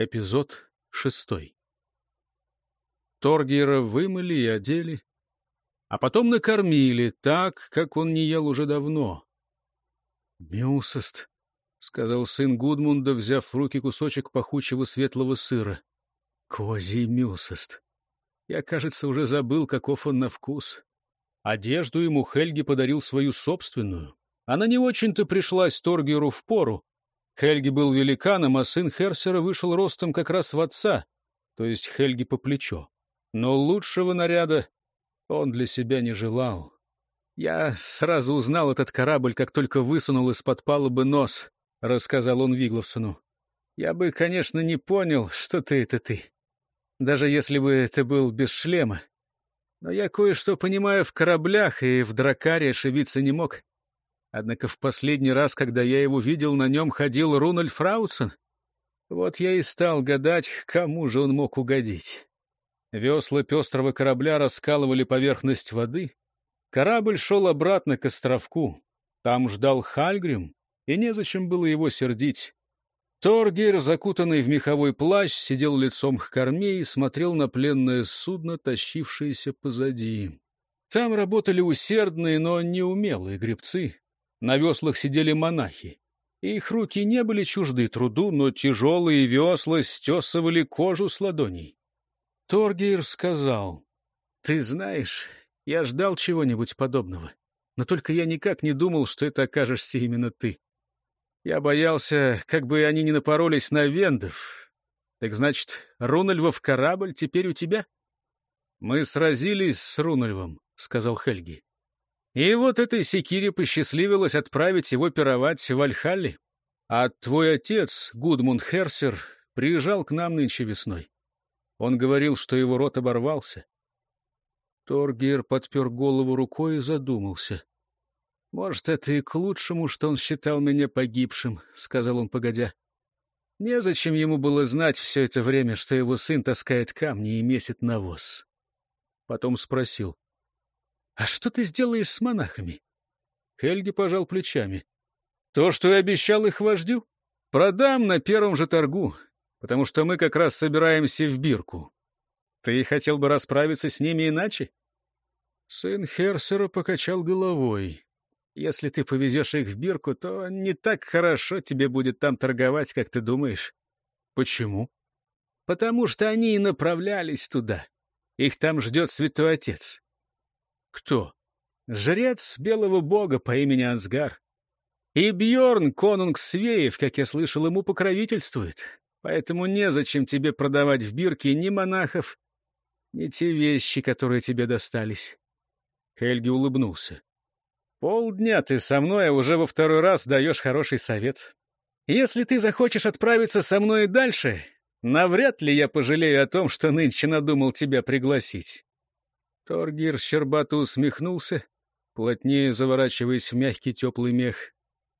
Эпизод шестой. Торгера вымыли и одели, а потом накормили так, как он не ел уже давно. «Мюсост», — сказал сын Гудмунда, взяв в руки кусочек пахучего светлого сыра. «Козий мюсост. Я, кажется, уже забыл, каков он на вкус». Одежду ему Хельги подарил свою собственную. Она не очень-то пришлась Торгеру в пору, Хельги был великаном, а сын Херсера вышел ростом как раз в отца, то есть Хельги по плечо. Но лучшего наряда он для себя не желал. «Я сразу узнал этот корабль, как только высунул из-под палубы нос», — рассказал он Вигловсону. «Я бы, конечно, не понял, что ты — это ты, даже если бы это был без шлема. Но я кое-что понимаю в кораблях и в дракаре ошибиться не мог. Однако в последний раз, когда я его видел, на нем ходил Рунальд Фраутсон. Вот я и стал гадать, кому же он мог угодить. Весла пестрого корабля раскалывали поверхность воды. Корабль шел обратно к островку. Там ждал Хальгрим, и незачем было его сердить. Торгер, закутанный в меховой плащ, сидел лицом к корме и смотрел на пленное судно, тащившееся позади. Там работали усердные, но неумелые гребцы. На веслах сидели монахи. Их руки не были чужды труду, но тяжелые весла стесывали кожу с ладоней. Торгейр сказал, «Ты знаешь, я ждал чего-нибудь подобного, но только я никак не думал, что это окажешься именно ты. Я боялся, как бы они не напоролись на вендов. Так значит, Рунальвов корабль теперь у тебя?» «Мы сразились с Рунальвом», — сказал Хельги. И вот этой секире посчастливилось отправить его пировать в Альхалли. А твой отец, Гудмунд Херсер, приезжал к нам нынче весной. Он говорил, что его рот оборвался. Торгер подпер голову рукой и задумался. «Может, это и к лучшему, что он считал меня погибшим», — сказал он, погодя. «Незачем ему было знать все это время, что его сын таскает камни и месит навоз». Потом спросил. «А что ты сделаешь с монахами?» Хельги пожал плечами. «То, что я обещал их вождю, продам на первом же торгу, потому что мы как раз собираемся в Бирку. Ты хотел бы расправиться с ними иначе?» Сын Херсера покачал головой. «Если ты повезешь их в Бирку, то не так хорошо тебе будет там торговать, как ты думаешь». «Почему?» «Потому что они и направлялись туда. Их там ждет святой отец. Кто? Жрец белого бога по имени Ансгар. И Бьорн, конунг Свеев, как я слышал, ему покровительствует. Поэтому незачем тебе продавать в бирке ни монахов, ни те вещи, которые тебе достались. Хельги улыбнулся. Полдня ты со мной, а уже во второй раз даешь хороший совет. Если ты захочешь отправиться со мной дальше, навряд ли я пожалею о том, что нынче надумал тебя пригласить. Торгир щербато усмехнулся, плотнее заворачиваясь в мягкий теплый мех.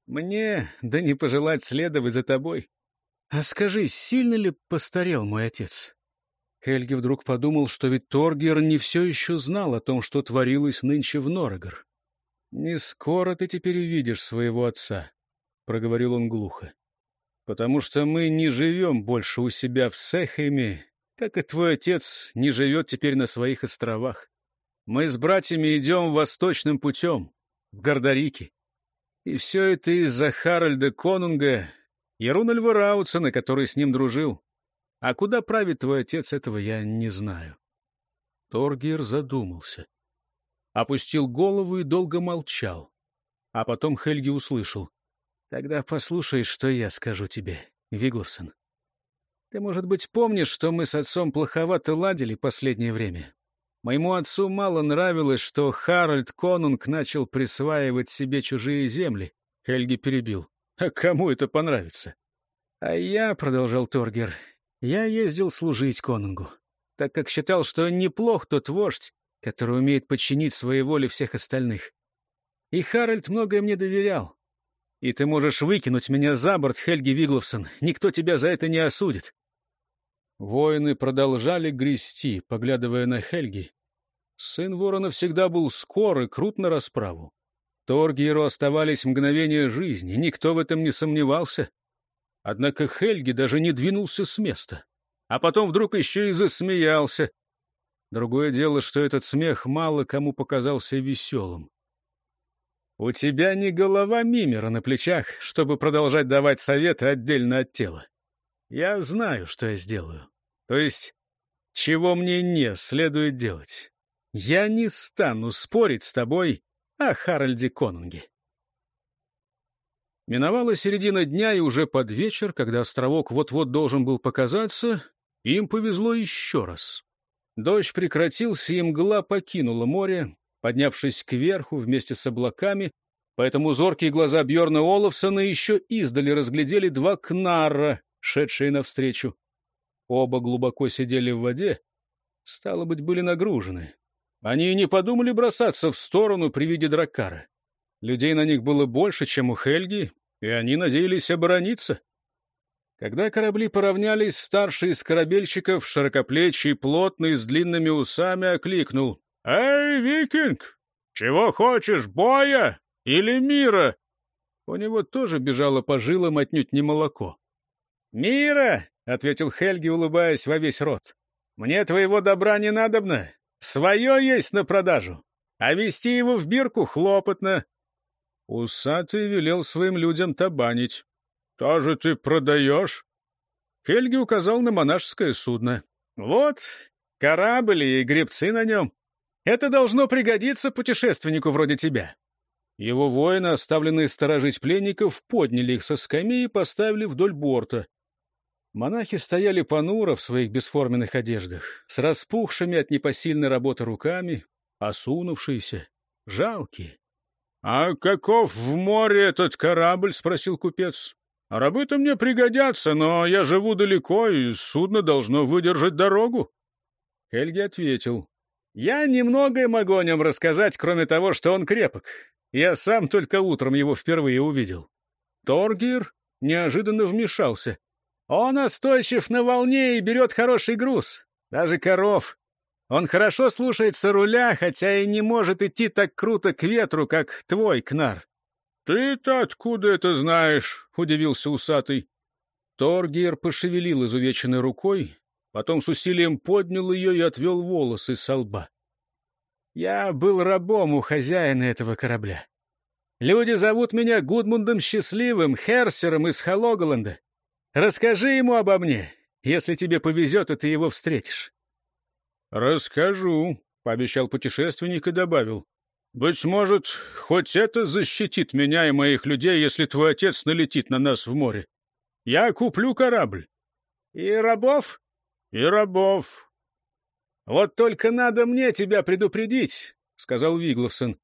«Мне, да не пожелать следовать за тобой. А скажи, сильно ли постарел мой отец?» Хельги вдруг подумал, что ведь Торгер не все еще знал о том, что творилось нынче в Норогор. «Не скоро ты теперь увидишь своего отца», — проговорил он глухо. «Потому что мы не живем больше у себя в Сехеме, как и твой отец не живет теперь на своих островах. Мы с братьями идем восточным путем, в Гордарики. И все это из-за Харальда Конунга и Рунальва Раутсона, который с ним дружил. А куда правит твой отец, этого я не знаю. Торгир задумался. Опустил голову и долго молчал. А потом Хельги услышал. — Тогда послушай, что я скажу тебе, Вигловсон. Ты, может быть, помнишь, что мы с отцом плоховато ладили последнее время? Моему отцу мало нравилось, что Харальд Конунг начал присваивать себе чужие земли. Хельги перебил. А кому это понравится? А я, — продолжал Торгер, — я ездил служить Конунгу, так как считал, что неплох тот вождь, который умеет подчинить своей воле всех остальных. И Харальд многое мне доверял. И ты можешь выкинуть меня за борт, Хельги Вигловсон. Никто тебя за это не осудит. Воины продолжали грести, поглядывая на Хельги. Сын ворона всегда был скор и крут на расправу. Торгиру оставались мгновения жизни, никто в этом не сомневался. Однако Хельги даже не двинулся с места. А потом вдруг еще и засмеялся. Другое дело, что этот смех мало кому показался веселым. «У тебя не голова мимера на плечах, чтобы продолжать давать советы отдельно от тела. Я знаю, что я сделаю. То есть, чего мне не следует делать. Я не стану спорить с тобой о Харальде Конунге». Миновала середина дня, и уже под вечер, когда островок вот-вот должен был показаться, им повезло еще раз. Дождь прекратился, и мгла покинула море, поднявшись кверху вместе с облаками, поэтому зоркие глаза Бьорна Олафсона еще издали разглядели два кнарра, шедшие навстречу. Оба глубоко сидели в воде, стало быть, были нагружены. Они и не подумали бросаться в сторону при виде дракара. Людей на них было больше, чем у Хельги, и они надеялись оборониться. Когда корабли поравнялись, старший из корабельщиков, широкоплечий, плотный, с длинными усами, окликнул. «Эй, викинг! Чего хочешь, боя или мира?» У него тоже бежало по жилам отнюдь не молоко. «Мира!» — ответил Хельги, улыбаясь во весь рот. «Мне твоего добра не надобно. Свое есть на продажу. А вести его в бирку хлопотно. Усатый велел своим людям табанить. «Тоже ты продаешь?» Хельги указал на монашеское судно. «Вот, корабль и гребцы на нем. Это должно пригодиться путешественнику вроде тебя». Его воины, оставленные сторожить пленников, подняли их со скамьи и поставили вдоль борта. Монахи стояли понуро в своих бесформенных одеждах, с распухшими от непосильной работы руками, осунувшиеся, жалкие. — А каков в море этот корабль? — спросил купец. — Рабы-то мне пригодятся, но я живу далеко, и судно должно выдержать дорогу. Хельги ответил. — Я немногое могу о нем рассказать, кроме того, что он крепок. Я сам только утром его впервые увидел. Торгир неожиданно вмешался. Он остойчив на волне и берет хороший груз. Даже коров. Он хорошо слушается руля, хотя и не может идти так круто к ветру, как твой, Кнар. — Ты-то откуда это знаешь? — удивился усатый. Торгир пошевелил изувеченной рукой, потом с усилием поднял ее и отвел волосы со лба. Я был рабом у хозяина этого корабля. Люди зовут меня Гудмундом Счастливым, Херсером из Халоголанда. Расскажи ему обо мне, если тебе повезет, и ты его встретишь. «Расскажу», — пообещал путешественник и добавил. «Быть может, хоть это защитит меня и моих людей, если твой отец налетит на нас в море. Я куплю корабль». «И рабов?» «И рабов». «Вот только надо мне тебя предупредить», — сказал Вигловсон.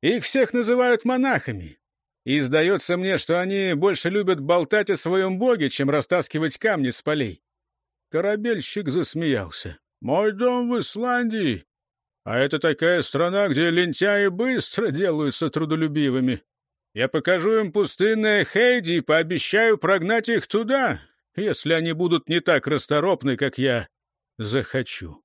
«Их всех называют монахами. И сдается мне, что они больше любят болтать о своем боге, чем растаскивать камни с полей». Корабельщик засмеялся. Мой дом в Исландии, а это такая страна, где лентяи быстро делаются трудолюбивыми. Я покажу им пустынное Хейди и пообещаю прогнать их туда, если они будут не так расторопны, как я захочу.